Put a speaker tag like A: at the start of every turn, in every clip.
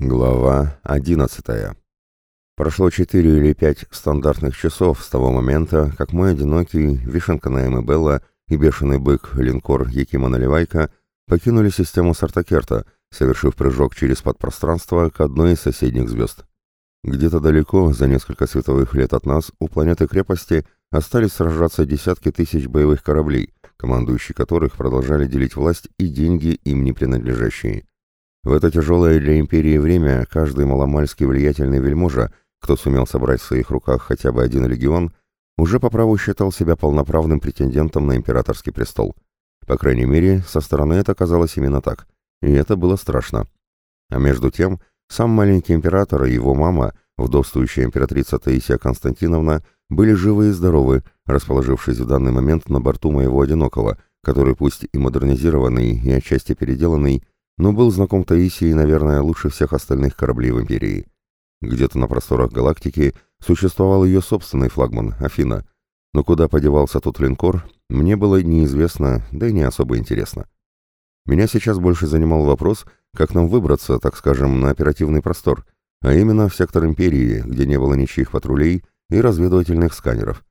A: Глава 11. Прошло 4 или 5 стандартных часов с того момента, как мой одинокий, вишенка на Эмебелла и бешеный бык линкор Якима Наливайка покинули систему Сартакерта, совершив прыжок через подпространство к одной из соседних звезд. Где-то далеко, за несколько световых лет от нас, у планеты-крепости остались сражаться десятки тысяч боевых кораблей, командующие которых продолжали делить власть и деньги им не принадлежащие. В это тяжелое для империи время каждый маломальский влиятельный вельможа, кто сумел собрать в своих руках хотя бы один легион, уже по праву считал себя полноправным претендентом на императорский престол. По крайней мере, со стороны это казалось именно так, и это было страшно. А между тем, сам маленький император и его мама, вдовствующая императрица Таисия Константиновна, были живы и здоровы, расположившись в данный момент на борту моего одинокого, который пусть и модернизированный, и отчасти переделанный, но был знаком Таисии, наверное, лучше всех остальных кораблей в Империи. Где-то на просторах галактики существовал ее собственный флагман, Афина, но куда подевался тот линкор, мне было неизвестно, да и не особо интересно. Меня сейчас больше занимал вопрос, как нам выбраться, так скажем, на оперативный простор, а именно в сектор Империи, где не было ничьих патрулей и разведывательных сканеров.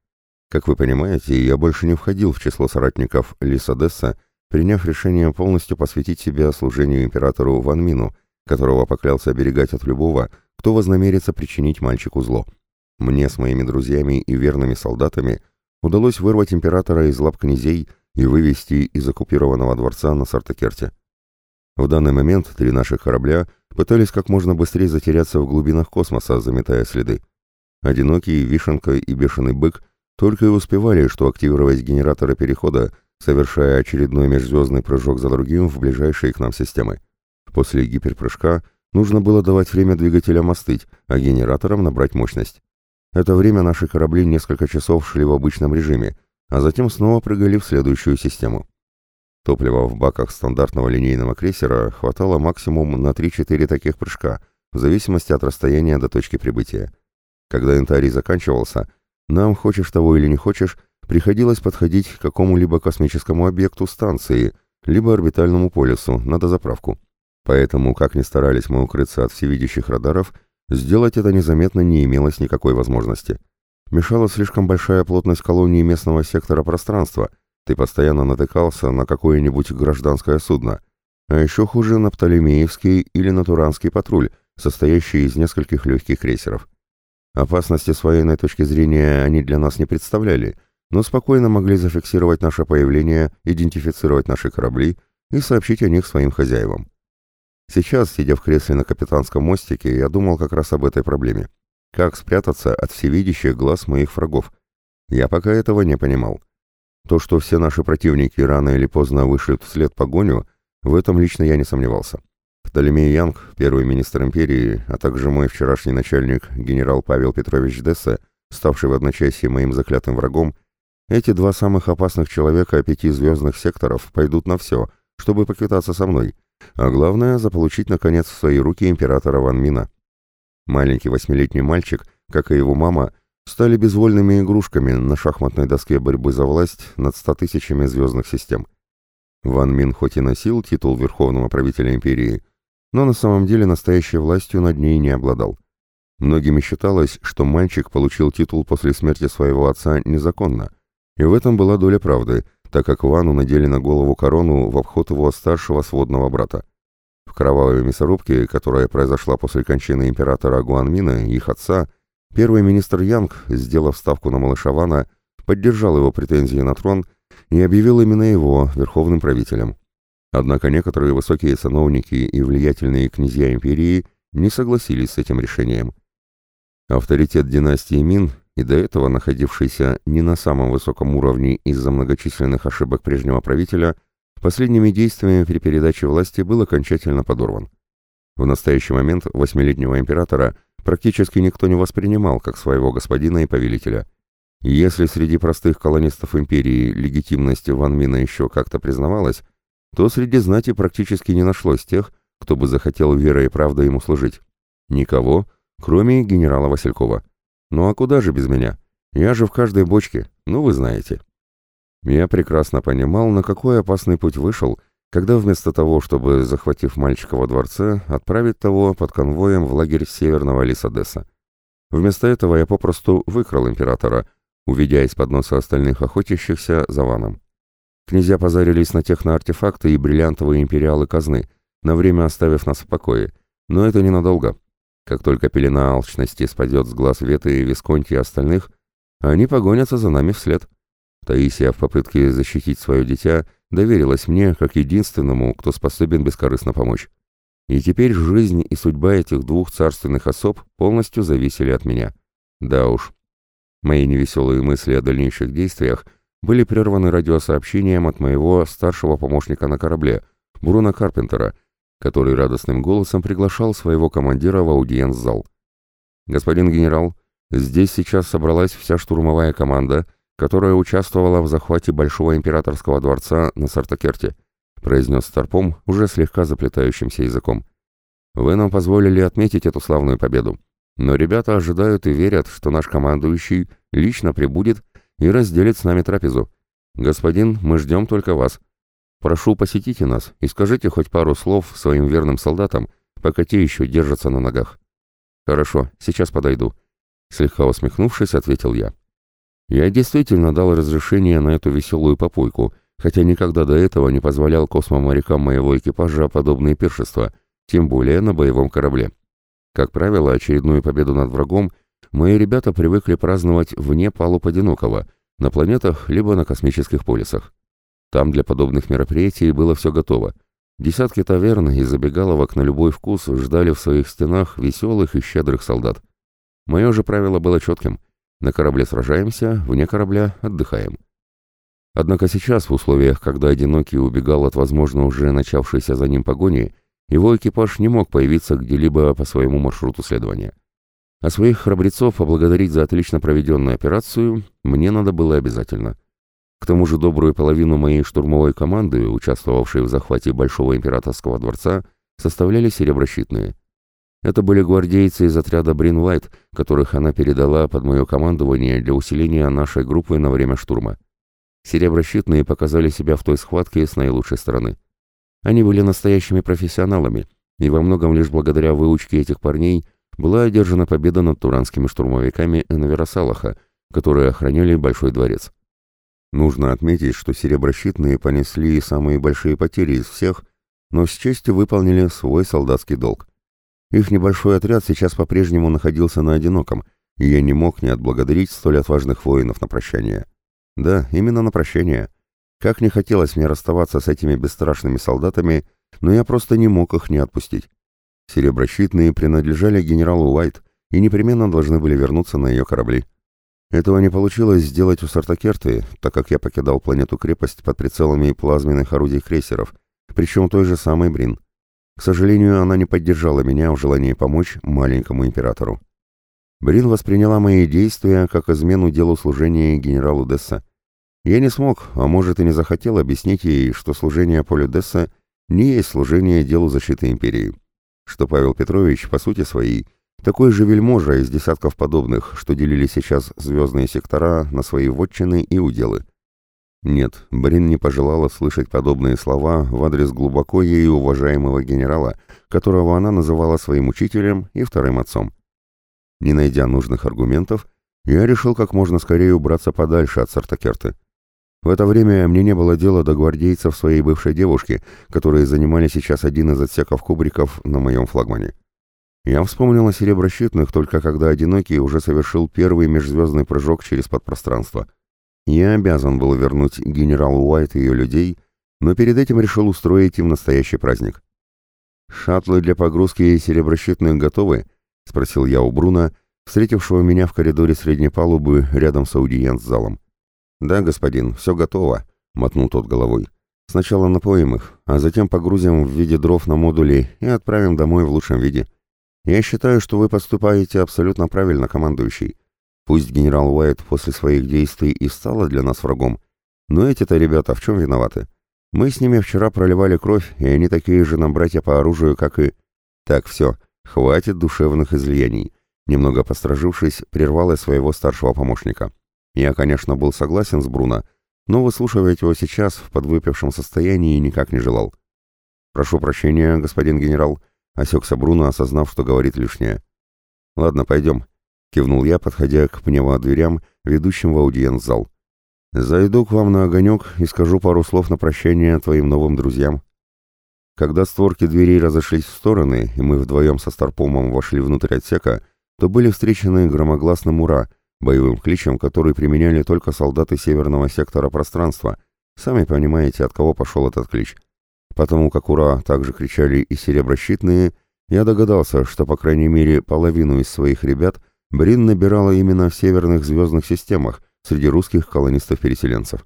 A: Как вы понимаете, я больше не входил в число соратников Лиса Десса, приняв решение полностью посвятить себя служению императору Ван Мину, которого поклялся оберегать от любого, кто вознамерится причинить мальчику зло. Мне с моими друзьями и верными солдатами удалось вырвать императора из лап князей и вывести из оккупированного дворца на Сартакерте. В данный момент три наших корабля пытались как можно быстрее затеряться в глубинах космоса, заметая следы. Одинокий, Вишенка и Бешеный Бык только и успевали, что активировать генераторы перехода, совершая очередной межзвездный прыжок за другим в ближайшие к нам системы. После гиперпрыжка нужно было давать время двигателям остыть, а генераторам набрать мощность. Это время наши корабли несколько часов шли в обычном режиме, а затем снова прыгали в следующую систему. Топлива в баках стандартного линейного крейсера хватало максимум на 3-4 таких прыжка, в зависимости от расстояния до точки прибытия. Когда интарий заканчивался, нам, хочешь того или не хочешь, приходилось подходить к какому-либо космическому объекту станции, либо орбитальному полюсу на дозаправку. Поэтому, как ни старались мы укрыться от всевидящих радаров, сделать это незаметно не имелось никакой возможности. Мешала слишком большая плотность колонии местного сектора пространства, ты постоянно натыкался на какое-нибудь гражданское судно, а еще хуже на Птолемеевский или на Туранский патруль, состоящий из нескольких легких крейсеров. Опасности с военной точки зрения они для нас не представляли – но спокойно могли зафиксировать наше появление, идентифицировать наши корабли и сообщить о них своим хозяевам. Сейчас, сидя в кресле на капитанском мостике, я думал как раз об этой проблеме. Как спрятаться от всевидящих глаз моих врагов? Я пока этого не понимал. То, что все наши противники рано или поздно вышлют вслед погоню, в этом лично я не сомневался. Птолемей Янг, первый министр империи, а также мой вчерашний начальник, генерал Павел Петрович Дессе, ставший в одночасье моим заклятым врагом, эти два самых опасных человека пяти звездных секторов пойдут на все, чтобы поквитаться со мной, а главное, заполучить, наконец, в свои руки императора Ван Мина. Маленький восьмилетний мальчик, как и его мама, стали безвольными игрушками на шахматной доске борьбы за власть над ста тысячами звездных систем. Ван Мин хоть и носил титул верховного правителя империи, но на самом деле настоящей властью над ней не обладал. Многими считалось, что мальчик получил титул после смерти своего отца незаконно, и в этом была доля правды, так как Вану надели на голову корону в обход его старшего сводного брата. В кровавой мясорубке, которая произошла после кончины императора Гуанмина их отца, первый министр Янг, сделав ставку на малыша Вана, поддержал его претензии на трон и объявил именно его верховным правителем. Однако некоторые высокие сановники и влиятельные князья империи не согласились с этим решением. Авторитет династии Мин и до этого находившийся не на самом высоком уровне из-за многочисленных ошибок прежнего правителя, последними действиями при передаче власти был окончательно подорван. В настоящий момент восьмилетнего императора практически никто не воспринимал как своего господина и повелителя. Если среди простых колонистов империи легитимность Ван Мина еще как-то признавалась, то среди знати практически не нашлось тех, кто бы захотел верой и правдой ему служить. Никого, кроме генерала Василькова. Ну а куда же без меня? Я же в каждой бочке, ну вы знаете. Я прекрасно понимал, на какой опасный путь вышел, когда вместо того, чтобы, захватив мальчика во дворце, отправить того под конвоем в лагерь северного Лисадеса. Вместо этого я попросту выкрал императора, уведя из-под носа остальных охотящихся за ваном. Князья позарились на техноартефакты и бриллиантовые империалы казны, на время оставив нас в покое, но это ненадолго. Как только пелена алчности спадет с глаз Веты, Висконти и остальных, они погонятся за нами вслед. Таисия в попытке защитить свое дитя доверилась мне как единственному, кто способен бескорыстно помочь. И теперь жизнь и судьба этих двух царственных особ полностью зависели от меня. Да уж. Мои невеселые мысли о дальнейших действиях были прерваны радиосообщением от моего старшего помощника на корабле, Бруно Карпентера, который радостным голосом приглашал своего командира в аудиенц-зал. «Господин генерал, здесь сейчас собралась вся штурмовая команда, которая участвовала в захвате Большого императорского дворца на Сартакерте», произнес Старпом уже слегка заплетающимся языком. «Вы нам позволили отметить эту славную победу, но ребята ожидают и верят, что наш командующий лично прибудет и разделит с нами трапезу. Господин, мы ждем только вас». Прошу, посетите нас и скажите хоть пару слов своим верным солдатам, пока те еще держатся на ногах. Хорошо, сейчас подойду. Слегка усмехнувшись, ответил я. Я действительно дал разрешение на эту веселую попойку, хотя никогда до этого не позволял космоморякам моего экипажа подобные пиршества, тем более на боевом корабле. Как правило, очередную победу над врагом мои ребята привыкли праздновать вне палуб одинокого, на планетах либо на космических полисах. Там для подобных мероприятий было все готово. Десятки таверн и забегаловок на любой вкус ждали в своих стенах веселых и щедрых солдат. Мое же правило было четким. На корабле сражаемся, вне корабля отдыхаем. Однако сейчас, в условиях, когда одинокий убегал от, возможно, уже начавшейся за ним погони, его экипаж не мог появиться где-либо по своему маршруту следования. А своих храбрецов поблагодарить за отлично проведенную операцию мне надо было обязательно. К тому же добрую половину моей штурмовой команды, участвовавшей в захвате Большого Императорского дворца, составляли сереброщитные. Это были гвардейцы из отряда Бринвайт, которых она передала под мое командование для усиления нашей группы на время штурма. Сереброщитные показали себя в той схватке с наилучшей стороны. Они были настоящими профессионалами, и во многом лишь благодаря выучке этих парней была одержана победа над туранскими штурмовиками Энвера Салаха, которые охраняли Большой дворец. Нужно отметить, что сереброщитные понесли самые большие потери из всех, но с честью выполнили свой солдатский долг. Их небольшой отряд сейчас по-прежнему находился на одиноком, и я не мог не отблагодарить столь отважных воинов на прощание. Да, именно на прощание. Как не хотелось мне расставаться с этими бесстрашными солдатами, но я просто не мог их не отпустить. Сереброщитные принадлежали генералу Уайт и непременно должны были вернуться на ее корабли. Этого не получилось сделать у Сартакерты, так как я покидал планету-крепость под прицелами плазменных орудий крейсеров, причем той же самой Брин. К сожалению, она не поддержала меня в желании помочь маленькому императору. Брин восприняла мои действия как измену делу служения генералу Десса. Я не смог, а может и не захотел объяснить ей, что служение Полю Десса не есть служение делу защиты империи, что Павел Петрович, по сути своей, такой же вельможа из десятков подобных, что делили сейчас звездные сектора на свои вотчины и уделы. Нет, Брин не пожелала слышать подобные слова в адрес глубоко ею уважаемого генерала, которого она называла своим учителем и вторым отцом. Не найдя нужных аргументов, я решил как можно скорее убраться подальше от Сартакерты. В это время мне не было дела до гвардейцев своей бывшей девушки, которые занимали сейчас один из отсеков кубриков на моем флагмане. Я вспомнил о сереброщитных только когда Одинокий уже совершил первый межзвездный прыжок через подпространство. Я обязан был вернуть генералу Уайт и ее людей, но перед этим решил устроить им настоящий праздник. «Шаттлы для погрузки сереброщитных готовы?» — спросил я у Бруна, встретившего меня в коридоре средней палубы рядом с аудиенц-залом. «Да, господин, все готово», — мотнул тот головой. «Сначала напоим их, а затем погрузим в виде дров на модули и отправим домой в лучшем виде». Я считаю, что вы поступаете абсолютно правильно, командующий. Пусть генерал Уайт после своих действий и стала для нас врагом, но эти-то ребята в чем виноваты? Мы с ними вчера проливали кровь, и они такие же нам братья по оружию, как и... Так, все, хватит душевных излияний. Немного постражившись, прервал я своего старшего помощника. Я, конечно, был согласен с Бруно, но выслушивать его сейчас в подвыпившем состоянии никак не желал. «Прошу прощения, господин генерал», — осекся Бруно, осознав, что говорит лишнее. «Ладно, пойдем», — кивнул я, подходя к пневмодверям, ведущим в аудиенц-зал. «Зайду к вам на огонек и скажу пару слов на прощание твоим новым друзьям». Когда створки дверей разошлись в стороны, и мы вдвоем со Старпомом вошли внутрь отсека, то были встречены громогласным «Ура!» боевым кличем, который применяли только солдаты северного сектора пространства. Сами понимаете, от кого пошел этот клич. Потому как «Ура!» также кричали и сереброщитные, я догадался, что по крайней мере половину из своих ребят Брин набирала именно в северных звездных системах, среди русских колонистов-переселенцев.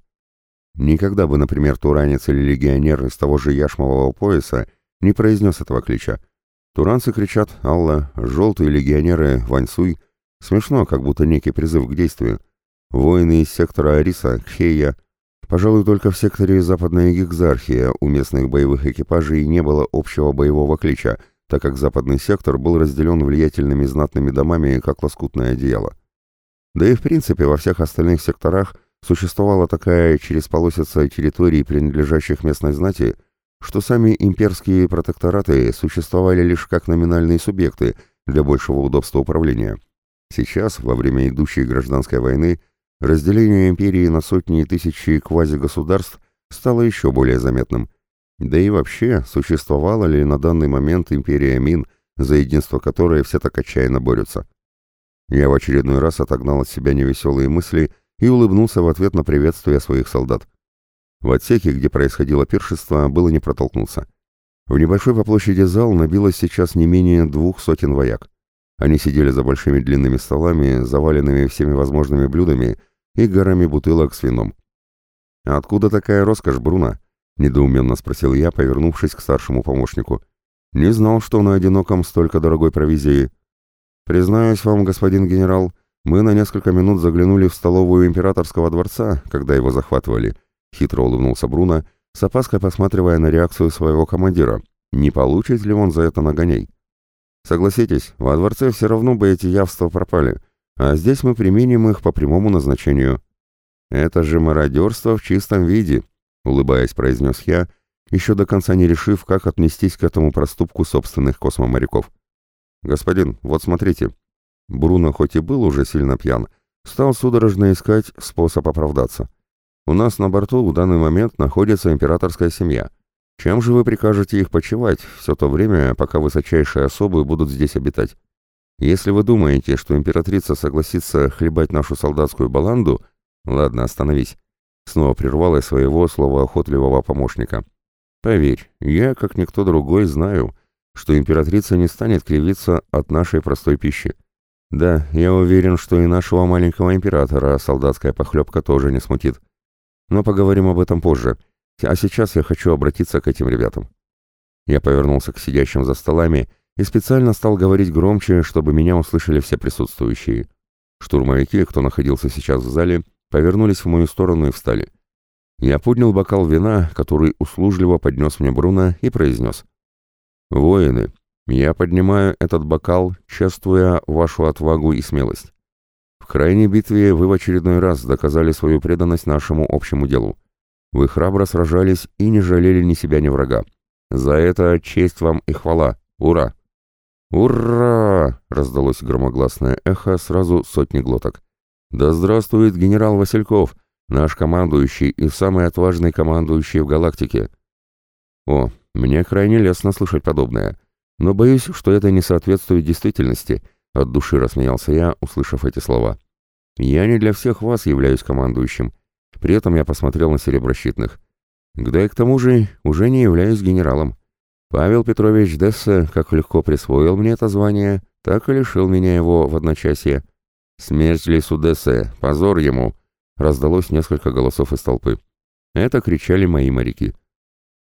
A: Никогда бы, например, туранец или легионер из того же яшмового пояса не произнес этого клича. Туранцы кричат «Алла», желтые легионеры «Ваньсуй». Смешно, как будто некий призыв к действию. Воины из сектора Ариса, Кхея. Пожалуй, только в секторе Западная Гигзархия у местных боевых экипажей не было общего боевого клича, так как западный сектор был разделен влиятельными знатными домами, как лоскутное одеяло. Да и в принципе во всех остальных секторах существовала такая через полосица территорий, принадлежащих местной знати, что сами имперские протектораты существовали лишь как номинальные субъекты для большего удобства управления. Сейчас, во время идущей гражданской войны, разделение империи на сотни и тысячи квазигосударств стало еще более заметным. Да и вообще, существовала ли на данный момент империя Мин, за единство которой все так отчаянно борются? Я в очередной раз отогнал от себя невеселые мысли и улыбнулся в ответ на приветствие своих солдат. В отсеке, где происходило пиршество, было не протолкнуться. В небольшой по площади зал набилось сейчас не менее двух сотен вояк. Они сидели за большими длинными столами, заваленными всеми возможными блюдами и горами бутылок с вином. «А откуда такая роскошь, Бруно?» — недоуменно спросил я, повернувшись к старшему помощнику. «Не знал, что на одиноком столько дорогой провизии». «Признаюсь вам, господин генерал, мы на несколько минут заглянули в столовую императорского дворца, когда его захватывали», — хитро улыбнулся Бруно, с опаской посматривая на реакцию своего командира. «Не получит ли он за это нагоней?» «Согласитесь, во дворце все равно бы эти явства пропали, а здесь мы применим их по прямому назначению». «Это же мародерство в чистом виде», — улыбаясь, произнес я, еще до конца не решив, как отнестись к этому проступку собственных космоморяков. «Господин, вот смотрите». Бруно, хоть и был уже сильно пьян, стал судорожно искать способ оправдаться. «У нас на борту в данный момент находится императорская семья. Чем же вы прикажете их почивать все то время, пока высочайшие особы будут здесь обитать? Если вы думаете, что императрица согласится хлебать нашу солдатскую баланду, ладно, остановись». Снова прервал я своего словоохотливого помощника. «Поверь, я, как никто другой, знаю, что императрица не станет кривиться от нашей простой пищи. Да, я уверен, что и нашего маленького императора солдатская похлебка тоже не смутит. Но поговорим об этом позже. А сейчас я хочу обратиться к этим ребятам. Я повернулся к сидящим за столами и специально стал говорить громче, чтобы меня услышали все присутствующие. Штурмовики, кто находился сейчас в зале, повернулись в мою сторону и встали. Я поднял бокал вина, который услужливо поднес мне Бруно, и произнес. «Воины, я поднимаю этот бокал, чествуя вашу отвагу и смелость. В крайней битве вы в очередной раз доказали свою преданность нашему общему делу. Вы храбро сражались и не жалели ни себя, ни врага. За это честь вам и хвала. Ура!» «Ура!» — раздалось громогласное эхо сразу сотни глоток. «Да здравствует генерал Васильков, наш командующий и самый отважный командующий в галактике!» «О, мне крайне лестно слышать подобное, но боюсь, что это не соответствует действительности, от души рассмеялся я, услышав эти слова. Я не для всех вас являюсь командующим. При этом я посмотрел на сереброщитных. Да и к тому же уже не являюсь генералом. Павел Петрович Десса как легко присвоил мне это звание, так и лишил меня его в одночасье. «Смерть Лису Дессе! Позор ему!» Раздалось несколько голосов из толпы. Это кричали мои моряки.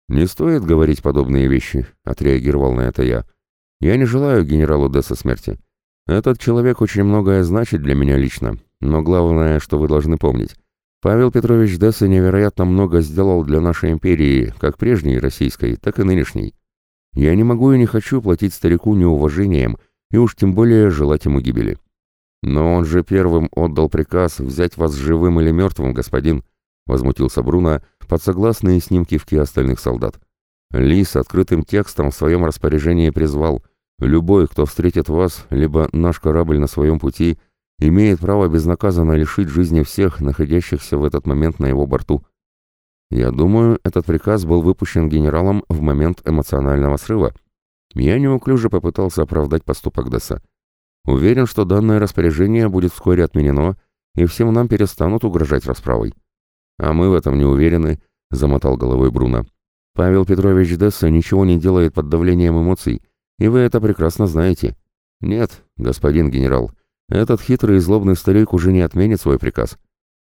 A: «Не стоит говорить подобные вещи», — отреагировал на это я. «Я не желаю генералу Десса смерти. Этот человек очень многое значит для меня лично, но главное, что вы должны помнить. Павел Петрович Десса невероятно много сделал для нашей империи, как прежней российской, так и нынешней. Я не могу и не хочу платить старику неуважением, и уж тем более желать ему гибели. Но он же первым отдал приказ взять вас живым или мертвым, господин», — возмутился Бруно, под согласные с ним кивки остальных солдат. Лис открытым текстом в своем распоряжении призвал. Любой, кто встретит вас, либо наш корабль на своем пути, имеет право безнаказанно лишить жизни всех, находящихся в этот момент на его борту. Я думаю, этот приказ был выпущен генералом в момент эмоционального срыва. Я неуклюже попытался оправдать поступок Десса. Уверен, что данное распоряжение будет вскоре отменено, и всем нам перестанут угрожать расправой. А мы в этом не уверены, — замотал головой Бруно. Павел Петрович Десса ничего не делает под давлением эмоций, и вы это прекрасно знаете. Нет, господин генерал, этот хитрый и злобный старик уже не отменит свой приказ.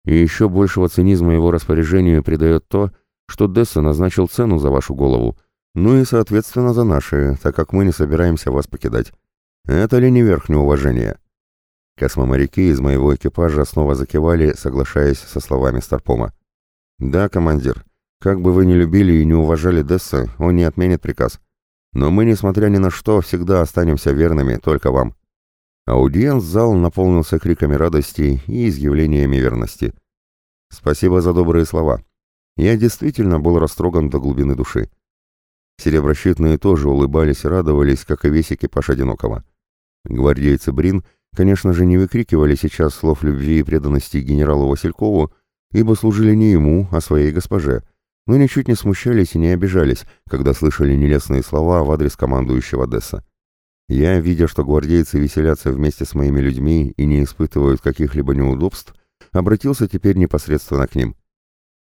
A: И еще большего цинизма его распоряжению придает то, что Десса назначил цену за вашу голову, ну и, соответственно, за наши, так как мы не собираемся вас покидать. Это ли не верх неуважения? Космоморяки из моего экипажа снова закивали, соглашаясь со словами Старпома. «Да, командир, как бы вы ни любили и не уважали Десса, он не отменит приказ. Но мы, несмотря ни на что, всегда останемся верными только вам». Аудиенц-зал наполнился криками радости и изъявлениями верности. «Спасибо за добрые слова. Я действительно был растроган до глубины души. Сереброщитные тоже улыбались и радовались, как и весь экипаж Одинокого. Гвардейцы Брин, конечно же, не выкрикивали сейчас слов любви и преданности генералу Василькову, ибо служили не ему, а своей госпоже, но ничуть не смущались и не обижались, когда слышали нелестные слова в адрес командующего Десса. Я, видя, что гвардейцы веселятся вместе с моими людьми и не испытывают каких-либо неудобств, обратился теперь непосредственно к ним.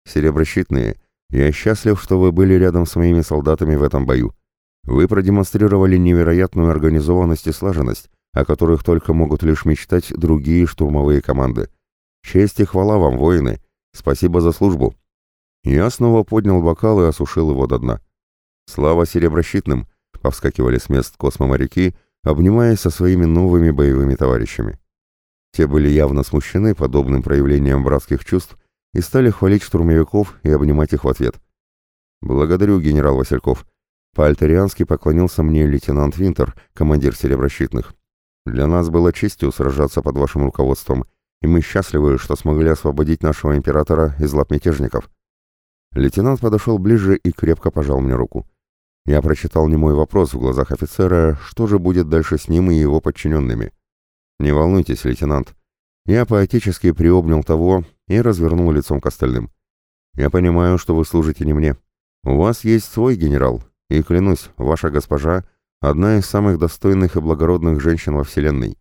A: «Сереброщитные, я счастлив, что вы были рядом с моими солдатами в этом бою. Вы продемонстрировали невероятную организованность и слаженность, о которых только могут лишь мечтать другие штурмовые команды. Честь и хвала вам, воины. Спасибо за службу. Я снова поднял бокал и осушил его до дна. Слава сереброщитным, повскакивали с мест космоморяки, обнимаясь со своими новыми боевыми товарищами. Те были явно смущены подобным проявлением братских чувств и стали хвалить штурмовиков и обнимать их в ответ. «Благодарю, генерал Васильков». По-альтериански поклонился мне лейтенант Винтер, командир сереброщитных. «Для нас было честью сражаться под вашим руководством, и мы счастливы, что смогли освободить нашего императора из лап мятежников». Лейтенант подошел ближе и крепко пожал мне руку. Я прочитал немой вопрос в глазах офицера, что же будет дальше с ним и его подчиненными. «Не волнуйтесь, лейтенант». Я поотечески приобнял того, и развернул лицом к остальным. «Я понимаю, что вы служите не мне. У вас есть свой генерал, и, клянусь, ваша госпожа — одна из самых достойных и благородных женщин во Вселенной.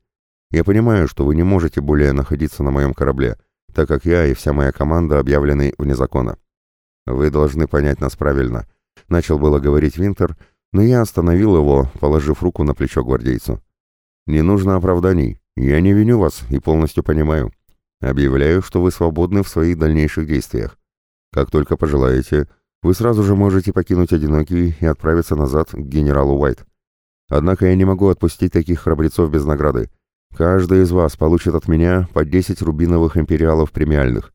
A: Я понимаю, что вы не можете более находиться на моем корабле, так как я и вся моя команда объявлены вне закона. Вы должны понять нас правильно», — начал было говорить Винтер, но я остановил его, положив руку на плечо гвардейцу. «Не нужно оправданий. Я не виню вас и полностью понимаю. Объявляю, что вы свободны в своих дальнейших действиях. Как только пожелаете, вы сразу же можете покинуть Одинокий и отправиться назад к генералу Уайт. Однако я не могу отпустить таких храбрецов без награды. Каждый из вас получит от меня по 10 рубиновых империалов премиальных.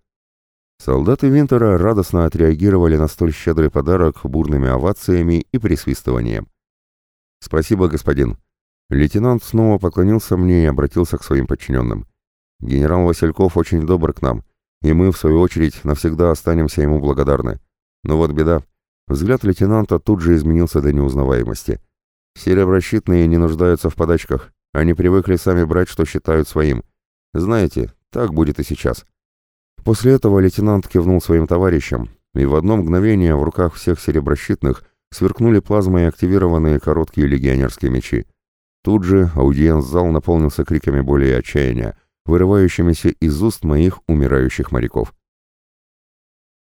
A: Солдаты Винтера радостно отреагировали на столь щедрый подарок бурными овациями и присвистыванием. «Спасибо, господин». Лейтенант снова поклонился мне и обратился к своим подчиненным. Генерал Васильков очень добр к нам, и мы, в свою очередь, навсегда останемся ему благодарны. Но вот беда. Взгляд лейтенанта тут же изменился до неузнаваемости. Сереброщитные не нуждаются в подачках. Они привыкли сами брать, что считают своим. Знаете, так будет и сейчас. После этого лейтенант кивнул своим товарищам, и в одно мгновение в руках всех сереброщитных сверкнули плазмой активированные короткие легионерские мечи. Тут же аудиенц-зал наполнился криками боли и отчаяния, вырывающимися из уст моих умирающих моряков.